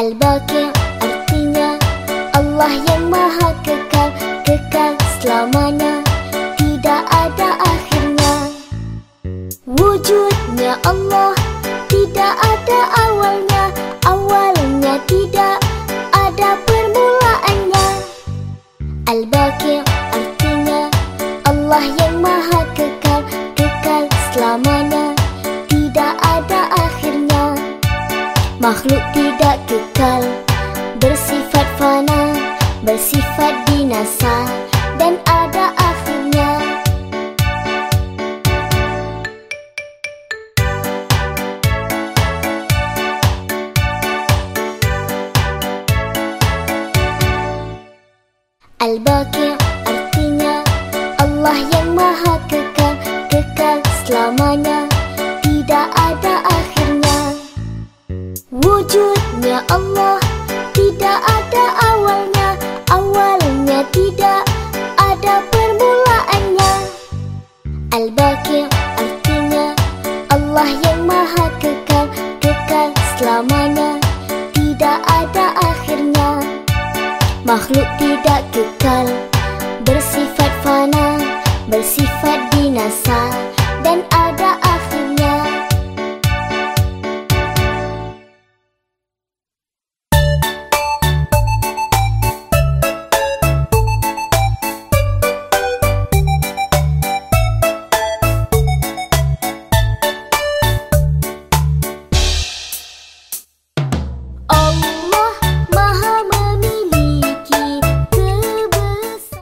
Al-Baqi artinya Allah yang maha kekal Kekal selamanya. Tidak ada akhirnya. Wujudnya Allah Tidak ada awalnya. Awalnya tidak ada permulaannya. Al-Baqi artinya Allah yang maha Makhluk tidak kekal Bersifat fana Bersifat binasa Dan ada akhirnya. Al-Baqi artinya Allah yang maha kekal Kekal selamanya Wujudnya Allah Tidak ada awalnya Awalnya tidak ada permulaannya. Al-Baqi artinya Allah yang maha kekal Kekal selamanya. Tidak ada akhirnya. Makhluk tidak kekal Bersifat fana Bersifat binasa